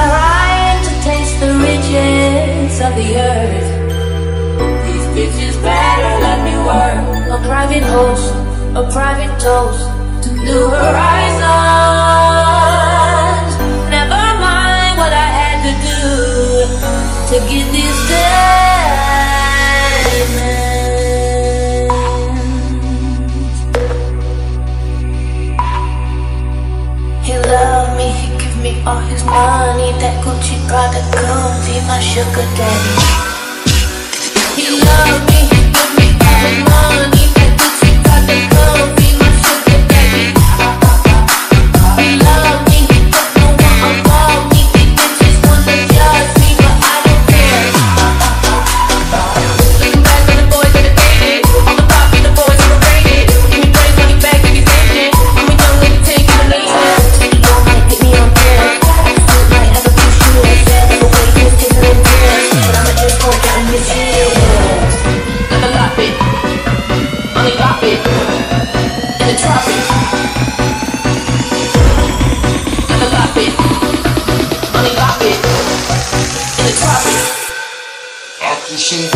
my right to taste the riches of the earth. These bitches better let me work. A private host, a private toast to new horizons. all his money That Gucci brother could be my sugar daddy. He loved me, he put me all down money That Gucci brother could You.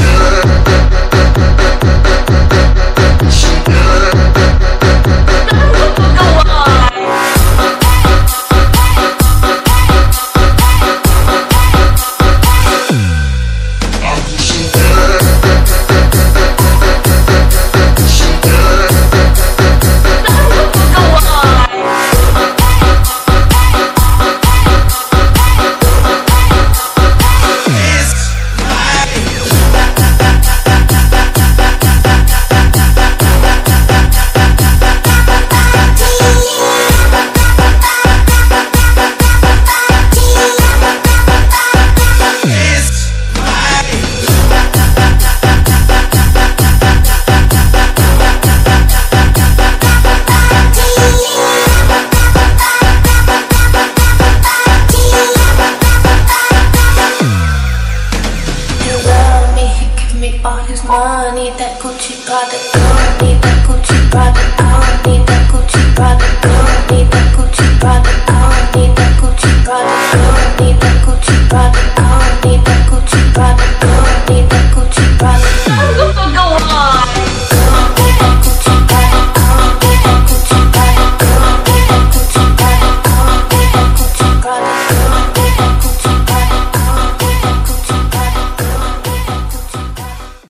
all his money. That Gucci product. I don't need that Gucci product. I don't need.